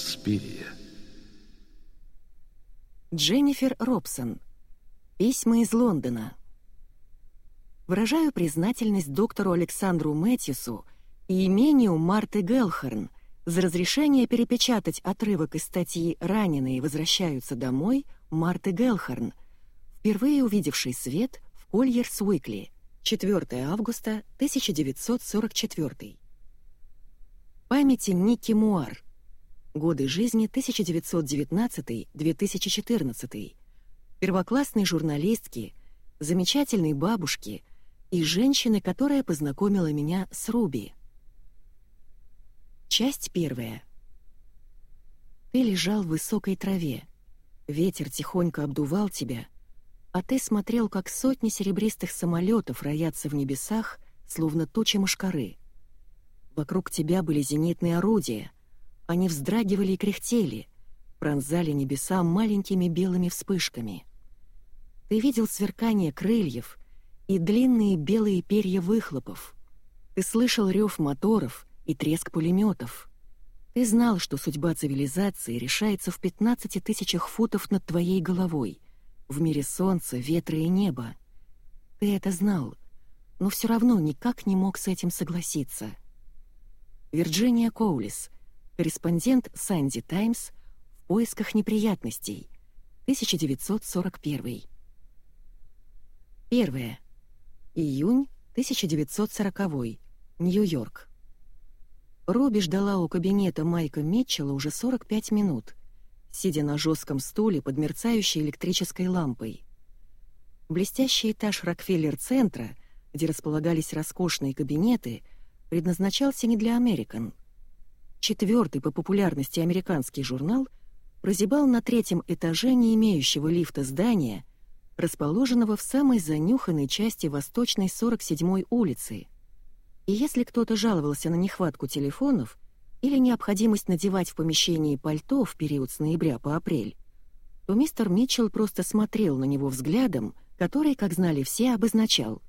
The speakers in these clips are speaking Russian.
Инспирия. Дженнифер Робсон. Письма из Лондона. Выражаю признательность доктору Александру Мэтьюсу и имению Марты Гелхерн за разрешение перепечатать отрывок из статьи «Раненые возвращаются домой» Марты Гелхерн, впервые увидевший свет в Кольерс Уикли, 4 августа 1944. Памяти Ники Муар. Годы жизни 1919-2014. Первоклассной журналистки, замечательной бабушки и женщины, которая познакомила меня с Руби. Часть первая. Ты лежал в высокой траве. Ветер тихонько обдувал тебя, а ты смотрел, как сотни серебристых самолетов роятся в небесах, словно тучи мушкары. Вокруг тебя были зенитные орудия. Они вздрагивали и кряхтели, пронзали небеса маленькими белыми вспышками. Ты видел сверкание крыльев и длинные белые перья выхлопов. Ты слышал рев моторов и треск пулеметов. Ты знал, что судьба цивилизации решается в 15 тысячах футов над твоей головой, в мире солнца, ветра и неба. Ты это знал, но все равно никак не мог с этим согласиться. Вирджиния Коулис, корреспондент «Санди Таймс» в поисках неприятностей, 1941. Первое. Июнь 1940. Нью-Йорк. Робби ждала у кабинета Майка Митчелла уже 45 минут, сидя на жестком стуле под мерцающей электрической лампой. Блестящий этаж Рокфеллер-центра, где располагались роскошные кабинеты, предназначался не для Американ. Четвертый по популярности американский журнал прозябал на третьем этаже не имеющего лифта здания, расположенного в самой занюханной части восточной 47-й улицы — и если кто-то жаловался на нехватку телефонов или необходимость надевать в помещении пальто в период с ноября по апрель, то мистер Митчелл просто смотрел на него взглядом, который, как знали все, обозначал.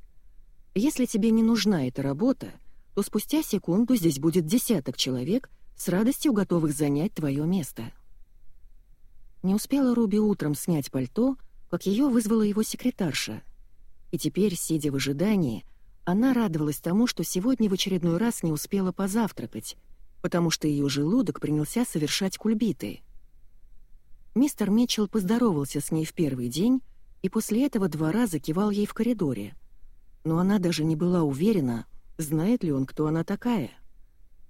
«Если тебе не нужна эта работа, то спустя секунду здесь будет десяток человек, с радостью готовых занять твое место». Не успела Руби утром снять пальто, как ее вызвала его секретарша. И теперь, сидя в ожидании, она радовалась тому, что сегодня в очередной раз не успела позавтракать, потому что ее желудок принялся совершать кульбиты. Мистер Митчелл поздоровался с ней в первый день и после этого два раза кивал ей в коридоре. Но она даже не была уверена, знает ли он, кто она такая.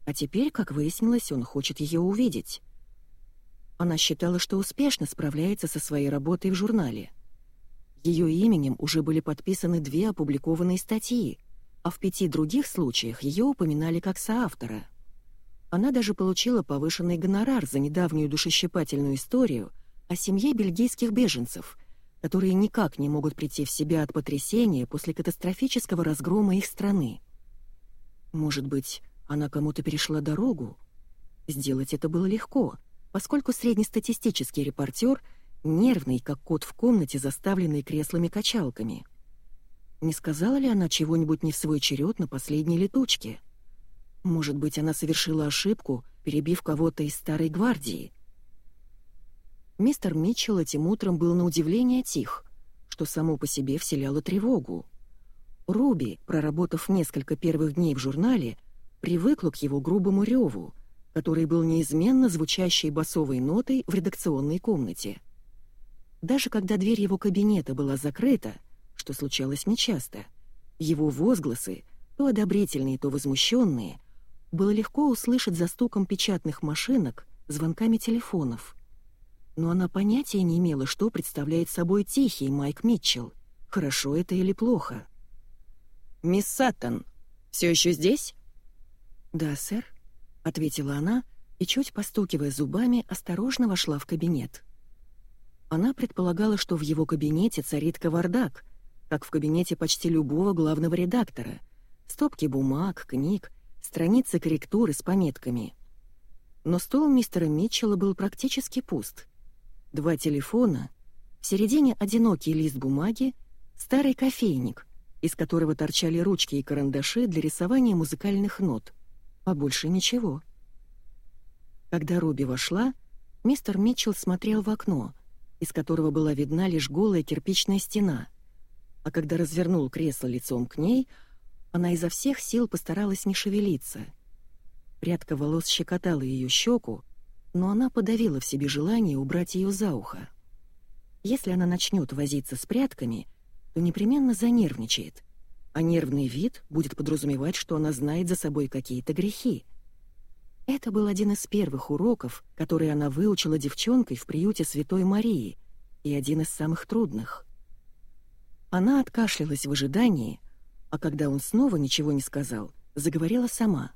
А теперь, как выяснилось, он хочет ее увидеть. Она считала, что успешно справляется со своей работой в журнале — ее именем уже были подписаны две опубликованные статьи, а в пяти других случаях ее упоминали как соавтора. Она даже получила повышенный гонорар за недавнюю душещипательную историю о семье бельгийских беженцев, которые никак не могут прийти в себя от потрясения после катастрофического разгрома их страны. Может быть, она кому-то перешла дорогу? Сделать это было легко, поскольку среднестатистический репортер — нервный, как кот в комнате, заставленной креслами-качалками. Не сказала ли она чего-нибудь не в свой черед на последней летучке? Может быть, она совершила ошибку, перебив кого-то из старой гвардии? Мистер Митчелл этим утром был на удивление тих, что само по себе вселяло тревогу. Руби, проработав несколько первых дней в журнале, привыкла к его грубому реву, который был неизменно звучащей басовой нотой в редакционной комнате. Даже когда дверь его кабинета была закрыта, что случалось нечасто, его возгласы, то одобрительные, то возмущенные, было легко услышать за стуком печатных машинок, звонками телефонов. Но она понятия не имела, что представляет собой тихий Майк Митчелл, хорошо это или плохо. «Мисс Саттон, все еще здесь?» «Да, сэр», — ответила она и, чуть постукивая зубами, осторожно вошла в кабинет. Она предполагала, что в его кабинете царит кавардак, как в кабинете почти любого главного редактора. Стопки бумаг, книг, страницы корректуры с пометками. Но стол мистера Митчелла был практически пуст. Два телефона, в середине одинокий лист бумаги, старый кофейник, из которого торчали ручки и карандаши для рисования музыкальных нот, а больше ничего. Когда Руби вошла, мистер Митчелл смотрел в окно, из которого была видна лишь голая кирпичная стена. А когда развернул кресло лицом к ней, она изо всех сил постаралась не шевелиться. Прядка волос щекотала ее щеку, но она подавила в себе желание убрать ее за ухо. Если она начнет возиться с прядками, то непременно занервничает, а нервный вид будет подразумевать, что она знает за собой какие-то грехи. Это был один из первых уроков, которые она выучила девчонкой в приюте Святой Марии, и один из самых трудных. Она откашлялась в ожидании, а когда он снова ничего не сказал, заговорила сама.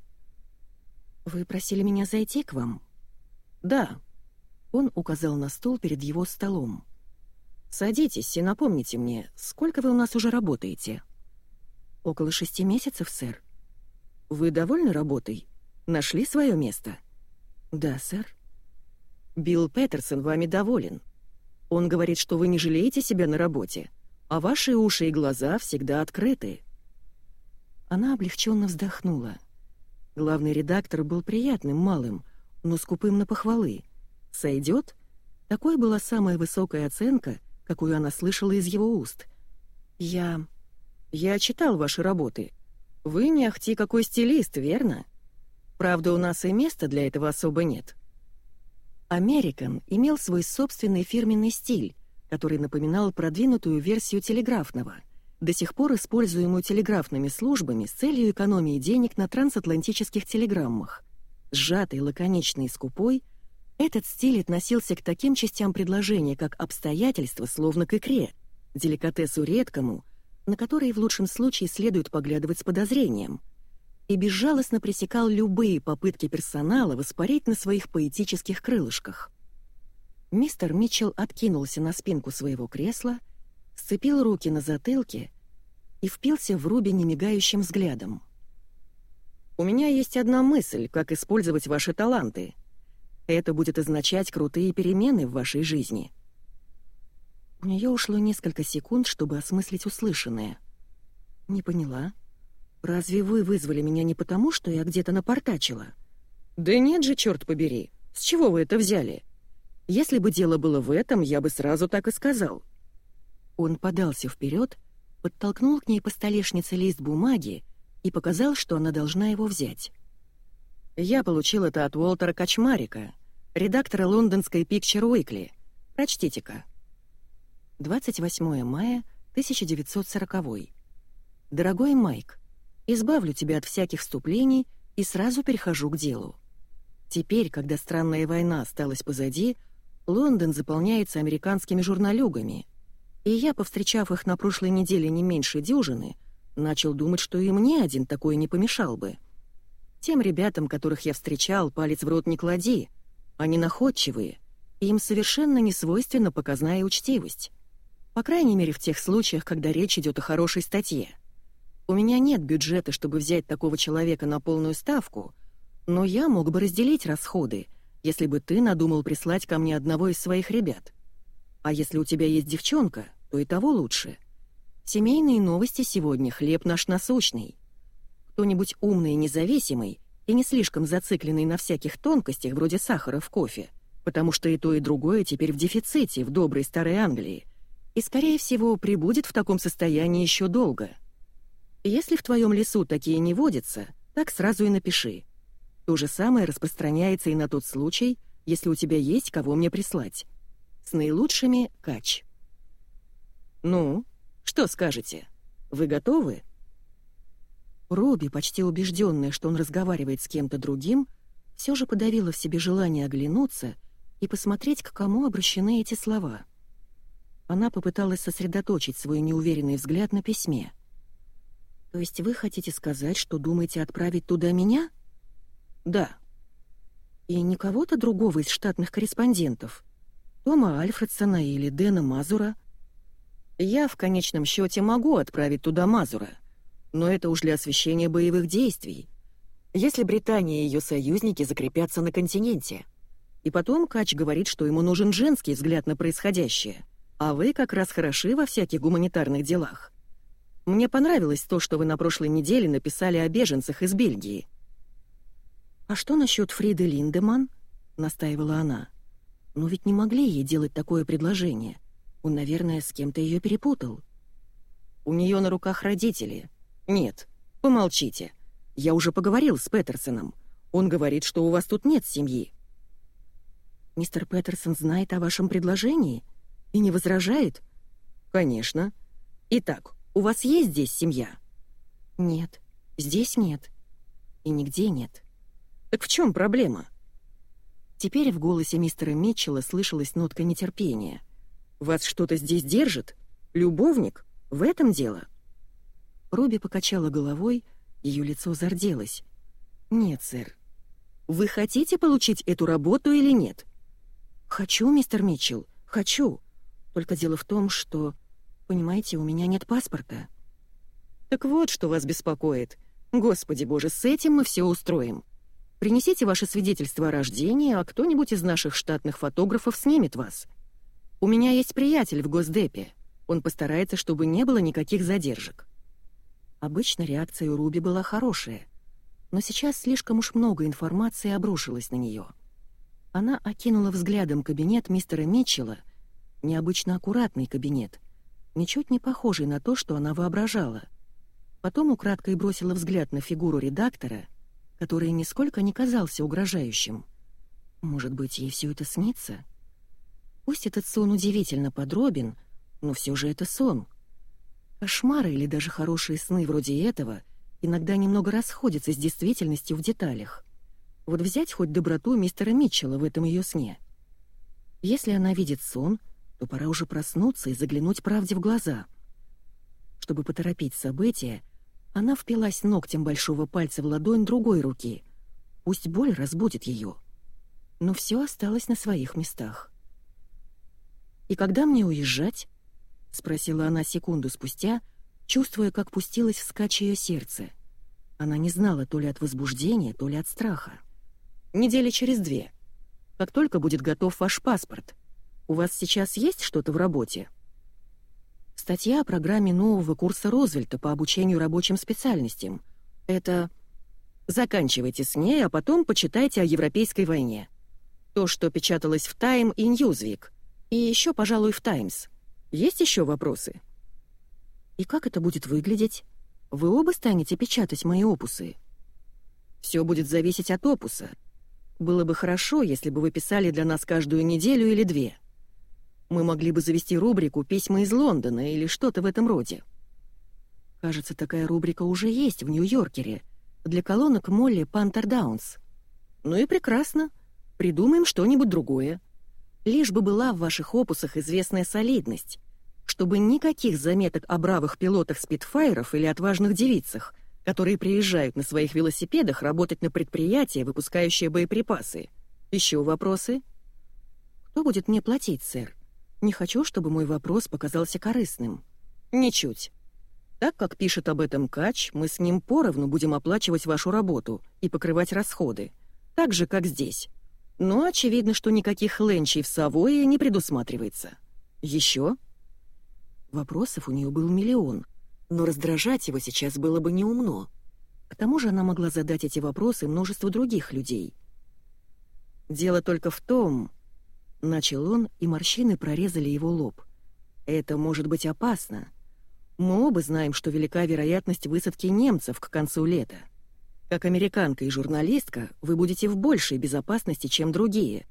«Вы просили меня зайти к вам?» «Да». Он указал на стол перед его столом. «Садитесь и напомните мне, сколько вы у нас уже работаете?» «Около шести месяцев, сэр». «Вы довольны работой?» Нашли свое место?» «Да, сэр». «Билл Петерсон вами доволен. Он говорит, что вы не жалеете себя на работе, а ваши уши и глаза всегда открыты». Она облегченно вздохнула. Главный редактор был приятным малым, но скупым на похвалы. «Сойдет?» Такой была самая высокая оценка, какую она слышала из его уст. «Я... я читал ваши работы. Вы не ахти какой стилист, верно?» Правда, у нас и места для этого особо нет. Американ имел свой собственный фирменный стиль, который напоминал продвинутую версию телеграфного, до сих пор используемую телеграфными службами с целью экономии денег на трансатлантических телеграммах. Сжатый, лаконичный и скупой, этот стиль относился к таким частям предложения, как обстоятельства, словно к икре, деликатесу редкому, на которые в лучшем случае следует поглядывать с подозрением — и безжалостно пресекал любые попытки персонала воспарить на своих поэтических крылышках. Мистер Митчелл откинулся на спинку своего кресла, сцепил руки на затылке и впился в Руби немигающим взглядом. «У меня есть одна мысль, как использовать ваши таланты. Это будет означать крутые перемены в вашей жизни». У нее ушло несколько секунд, чтобы осмыслить услышанное. «Не поняла». «Разве вы вызвали меня не потому, что я где-то напортачила?» «Да нет же, черт побери! С чего вы это взяли? Если бы дело было в этом, я бы сразу так и сказал». Он подался вперед, подтолкнул к ней по столешнице лист бумаги и показал, что она должна его взять. «Я получил это от Уолтера Качмарика, редактора лондонской Picture Weekly. Прочтите-ка». 28 мая 1940 «Дорогой Майк, избавлю тебя от всяких вступлений и сразу перехожу к делу. Теперь, когда странная война осталась позади, Лондон заполняется американскими журналюгами, и я, повстречав их на прошлой неделе не меньше дюжины, начал думать, что и мне один такой не помешал бы. Тем ребятам, которых я встречал, палец в рот не клади, они находчивые, и им совершенно не свойственна показная учтивость. По крайней мере, в тех случаях, когда речь идет о хорошей статье. У меня нет бюджета, чтобы взять такого человека на полную ставку, но я мог бы разделить расходы, если бы ты надумал прислать ко мне одного из своих ребят. А если у тебя есть девчонка, то и того лучше. Семейные новости сегодня хлеб наш насущный. Кто-нибудь умный и независимый и не слишком зацикленный на всяких тонкостях вроде сахара в кофе, потому что и то, и другое теперь в дефиците в доброй старой Англии, и, скорее всего, прибудет в таком состоянии еще долго — если в твоем лесу такие не водятся, так сразу и напиши. То же самое распространяется и на тот случай, если у тебя есть кого мне прислать. С наилучшими — кач. Ну, что скажете? Вы готовы? Робби, почти убежденная, что он разговаривает с кем-то другим, все же подавила в себе желание оглянуться и посмотреть, к кому обращены эти слова. Она попыталась сосредоточить свой неуверенный взгляд на письме — «То есть вы хотите сказать, что думаете отправить туда меня?» «Да». «И не кого-то другого из штатных корреспондентов? Тома Альфредсона или Дэна Мазура?» «Я в конечном счете могу отправить туда Мазура, но это уж для освещения боевых действий. Если Британия и ее союзники закрепятся на континенте. И потом Кач говорит, что ему нужен женский взгляд на происходящее, а вы как раз хороши во всяких гуманитарных делах. Мне понравилось то, что вы на прошлой неделе написали о беженцах из Бельгии. А что насчет Фриды Линдеман? — настаивала она. «Но ведь не могли ей делать такое предложение. Он, наверное, с кем-то ее перепутал». «У нее на руках родители. Нет, помолчите. Я уже поговорил с Петерсоном. Он говорит, что у вас тут нет семьи». «Мистер Петерсон знает о вашем предложении и не возражает?» «Конечно. Итак, у вас есть здесь семья?» «Нет, здесь нет. И нигде нет». «Так в чем проблема?» Теперь в голосе мистера Митчелла слышалась нотка нетерпения. «Вас что-то здесь держит? Любовник? В этом дело?» Руби покачала головой, ее лицо зарделось. «Нет, сэр». «Вы хотите получить эту работу или нет?» «Хочу, мистер Митчелл, хочу. Только дело в том, что, понимаете, у меня нет паспорта». «Так вот, что вас беспокоит. Господи боже, с этим мы все устроим. Принесите ваше свидетельство о рождении, а кто-нибудь из наших штатных фотографов снимет вас. У меня есть приятель в Госдепе. Он постарается, чтобы не было никаких задержек». Обычно реакция у Руби была хорошая, но сейчас слишком уж много информации обрушилось на нее. Она окинула взглядом кабинет мистера Митчелла, необычно аккуратный кабинет, ничуть не похожий на то, что она воображала. Потом украдкой бросила взгляд на фигуру редактора — который нисколько не казался угрожающим. Может быть, ей все это снится? Пусть этот сон удивительно подробен, но все же это сон. Кошмары или даже хорошие сны вроде этого иногда немного расходятся с действительностью в деталях. Вот взять хоть доброту мистера Митчелла в этом ее сне. Если она видит сон, то пора уже проснуться и заглянуть правде в глаза. Чтобы поторопить события, она впилась ногтем большого пальца в ладонь другой руки. Пусть боль разбудит ее. Но все осталось на своих местах. «И когда мне уезжать?» — спросила она секунду спустя, чувствуя, как пустилось вскачь ее сердце. Она не знала то ли от возбуждения, то ли от страха. «Недели через две. Как только будет готов ваш паспорт. У вас сейчас есть что-то в работе?» Статья о программе нового курса Розвельта по обучению рабочим специальностям. Это... Заканчивайте с ней, а потом почитайте о Европейской войне. То, что печаталось в Тайм и Ньюзвик. И еще, пожалуй, в Таймс. Есть еще вопросы? И как это будет выглядеть? Вы оба станете печатать мои опусы? Все будет зависеть от опуса. Было бы хорошо, если бы вы писали для нас каждую неделю или две. Мы могли бы завести рубрику «Письма из Лондона» или что-то в этом роде. Кажется, такая рубрика уже есть в Нью-Йоркере для колонок Молли Пантер Даунс. Ну и прекрасно. Придумаем что-нибудь другое. Лишь бы была в ваших опусах известная солидность, чтобы никаких заметок о бравых пилотах спидфайеров или отважных девицах, которые приезжают на своих велосипедах работать на предприятие, выпускающее боеприпасы. Еще вопросы? Кто будет мне платить, сэр? Не хочу, чтобы мой вопрос показался корыстным. Ничуть. Так как пишет об этом Кач, мы с ним поровну будем оплачивать вашу работу и покрывать расходы, так же, как здесь. Но очевидно, что никаких ленчей в Савое не предусматривается. Еще? Вопросов у нее был миллион, но раздражать его сейчас было бы неумно. К тому же она могла задать эти вопросы множеству других людей. Дело только в том, Начал он, и морщины прорезали его лоб. «Это может быть опасно. Мы оба знаем, что велика вероятность высадки немцев к концу лета. Как американка и журналистка вы будете в большей безопасности, чем другие.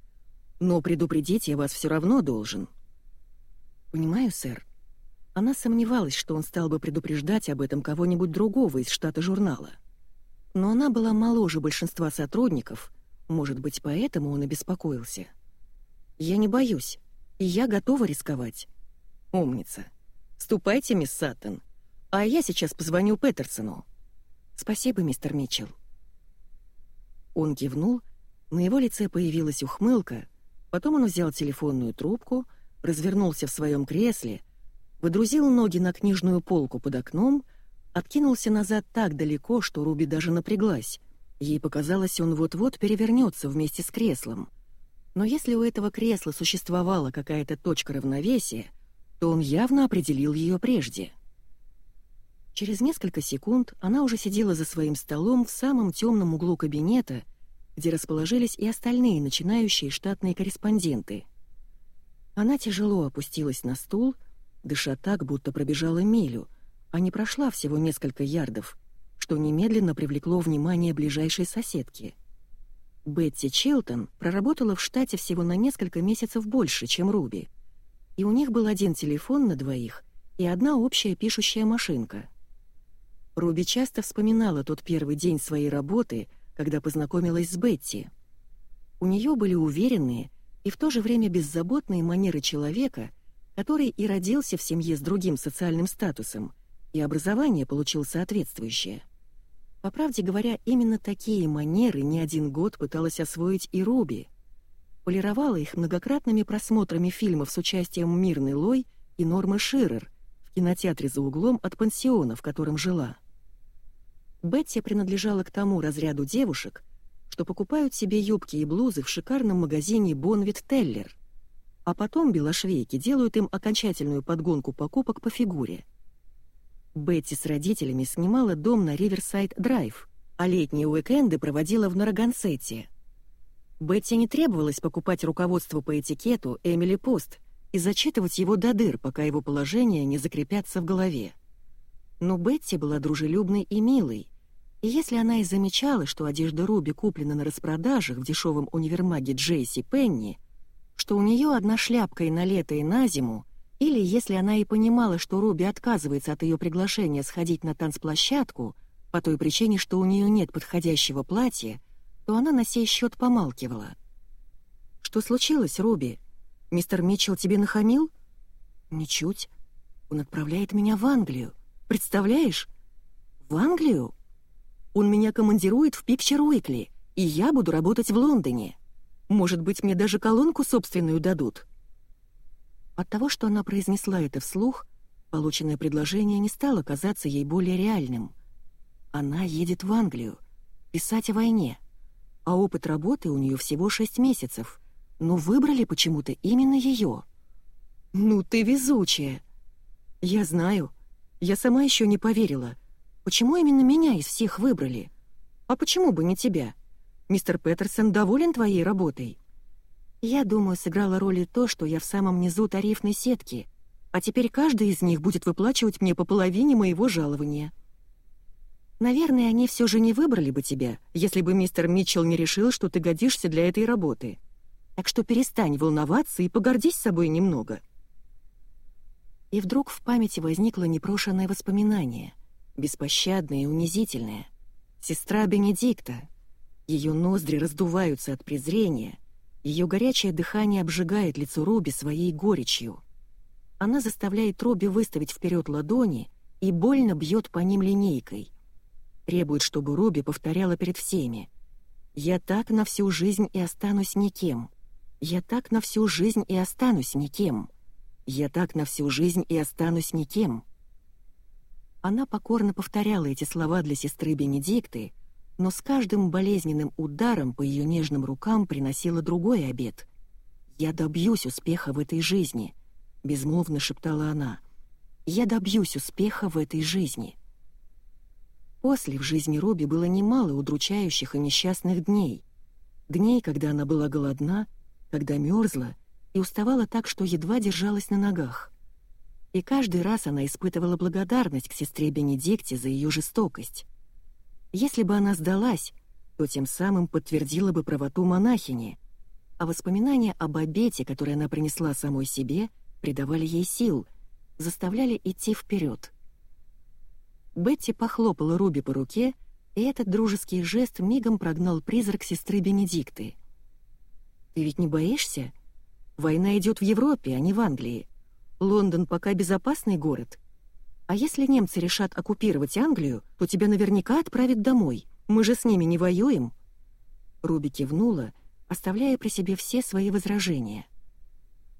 Но предупредить я вас все равно должен». «Понимаю, сэр». Она сомневалась, что он стал бы предупреждать об этом кого-нибудь другого из штата журнала. Но она была моложе большинства сотрудников, может быть, поэтому он и беспокоился. Я не боюсь, и я готова рисковать. Умница. Ступайте, мисс Саттон. А я сейчас позвоню Петерсону. Спасибо, мистер Митчелл. Он кивнул, на его лице появилась ухмылка, потом он взял телефонную трубку, развернулся в своем кресле, выдрузил ноги на книжную полку под окном, откинулся назад так далеко, что Руби даже напряглась. Ей показалось, он вот-вот перевернется вместе с креслом — но если у этого кресла существовала какая-то точка равновесия, то он явно определил ее прежде. Через несколько секунд она уже сидела за своим столом в самом темном углу кабинета где расположились и остальные начинающие штатные корреспонденты. Она тяжело опустилась на стул, дыша так, будто пробежала милю, а не прошла всего несколько ярдов, что немедленно привлекло внимание ближайшей соседки. Бетти Челтон проработала в штате всего на несколько месяцев больше, чем Руби, и у них был один телефон на двоих и одна общая пишущая машинка. Руби часто вспоминала тот первый день своей работы, когда познакомилась с Бетти. У нее были уверенные и в то же время беззаботные манеры человека, который и родился в семье с другим социальным статусом, и образование получил соответствующее. По правде говоря, именно такие манеры не один год пыталась освоить и Руби. Полировала их многократными просмотрами фильмов с участием Мирны Лой и Нормы Ширер в кинотеатре за углом от пансиона, в котором жила. Бетти принадлежала к тому разряду девушек, что покупают себе юбки и блузы в шикарном магазине Бонвит Теллер, а потом белошвейки делают им окончательную подгонку покупок по фигуре. Бетти с родителями снимала дом на Риверсайд-драйв, а летние уикенды проводила в Нарагансете. Бетти не требовалось покупать руководство по этикету Эмили Пост и зачитывать его до дыр, пока его положения не закрепятся в голове. Но Бетти была дружелюбной и милой, и если она и замечала, что одежда Руби куплена на распродажах в дешевом универмаге Джейси Пенни, что у нее одна шляпка и на лето, и на зиму, или если она и понимала, что Руби отказывается от ее приглашения сходить на танцплощадку по той причине, что у нее нет подходящего платья, то она на сей счет помалкивала. «Что случилось, Руби? Мистер Митчелл тебе нахамил?» «Ничуть. Он отправляет меня в Англию. Представляешь? В Англию?» Он меня командирует в Picture Weekly, и я буду работать в Лондоне. Может быть, мне даже колонку собственную дадут». От того, что она произнесла это вслух, полученное предложение не стало казаться ей более реальным. Она едет в Англию, писать о войне, а опыт работы у нее всего шесть месяцев, но выбрали почему-то именно ее. «Ну ты везучая!» «Я знаю. Я сама еще не поверила. Почему именно меня из всех выбрали? А почему бы не тебя? Мистер Петерсон доволен твоей работой? Я думаю, сыграла роль и то, что я в самом низу тарифной сетки, а теперь каждый из них будет выплачивать мне по половине моего жалования. Наверное, они все же не выбрали бы тебя, если бы мистер Митчелл не решил, что ты годишься для этой работы. Так что перестань волноваться и погордись собой немного. И вдруг в памяти возникло непрошенное воспоминание — беспощадная и унизительная. Сестра Бенедикта. Ее ноздри раздуваются от презрения, ее горячее дыхание обжигает лицо Руби своей горечью. Она заставляет Руби выставить вперед ладони и больно бьет по ним линейкой. Требует, чтобы Руби повторяла перед всеми. «Я так на всю жизнь и останусь никем. Я так на всю жизнь и останусь никем. Я так на всю жизнь и останусь никем». Она покорно повторяла эти слова для сестры Бенедикты, но с каждым болезненным ударом по ее нежным рукам приносила другой обед. «Я добьюсь успеха в этой жизни», — безмолвно шептала она. «Я добьюсь успеха в этой жизни». После в жизни Робби было немало удручающих и несчастных дней. Дней, когда она была голодна, когда мерзла и уставала так, что едва держалась на ногах и каждый раз она испытывала благодарность к сестре Бенедикте за ее жестокость. Если бы она сдалась, то тем самым подтвердила бы правоту монахини, а воспоминания об обете, который она принесла самой себе, придавали ей сил, заставляли идти вперед. Бетти похлопала Руби по руке, и этот дружеский жест мигом прогнал призрак сестры Бенедикты. «Ты ведь не боишься? Война идет в Европе, а не в Англии. Лондон пока безопасный город. А если немцы решат оккупировать Англию, то тебя наверняка отправят домой. Мы же с ними не воюем». Руби кивнула, оставляя при себе все свои возражения.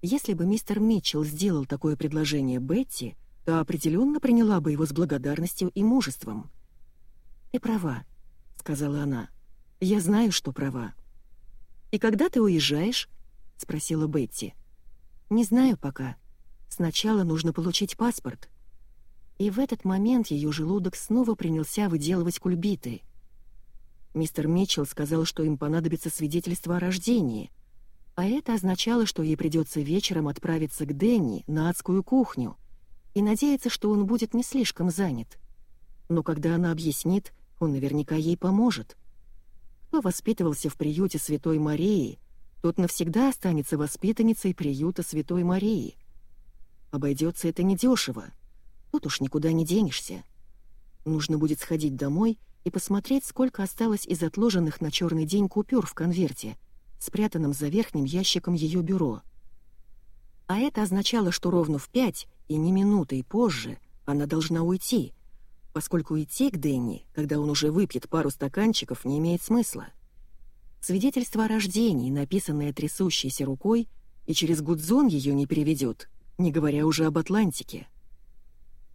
Если бы мистер Митчелл сделал такое предложение Бетти, то определенно приняла бы его с благодарностью и мужеством. «Ты права», — сказала она. «Я знаю, что права». «И когда ты уезжаешь?» — спросила Бетти. «Не знаю пока. Сначала нужно получить паспорт. И в этот момент ее желудок снова принялся выделывать кульбиты. Мистер Митчелл сказал, что им понадобится свидетельство о рождении, а это означало, что ей придется вечером отправиться к Дэнни на адскую кухню и надеяться, что он будет не слишком занят. Но когда она объяснит, он наверняка ей поможет. Кто воспитывался в приюте Святой Марии, тот навсегда останется воспитанницей приюта Святой Марии. Обойдется это недешево. Тут уж никуда не денешься. Нужно будет сходить домой и посмотреть, сколько осталось из отложенных на черный день купюр в конверте, спрятанном за верхним ящиком ее бюро. А это означало, что ровно в пять, и не минутой позже, она должна уйти, поскольку идти к Дэнни, когда он уже выпьет пару стаканчиков, не имеет смысла. Свидетельство о рождении, написанное трясущейся рукой, и через Гудзон ее не переведет, не говоря уже об Атлантике —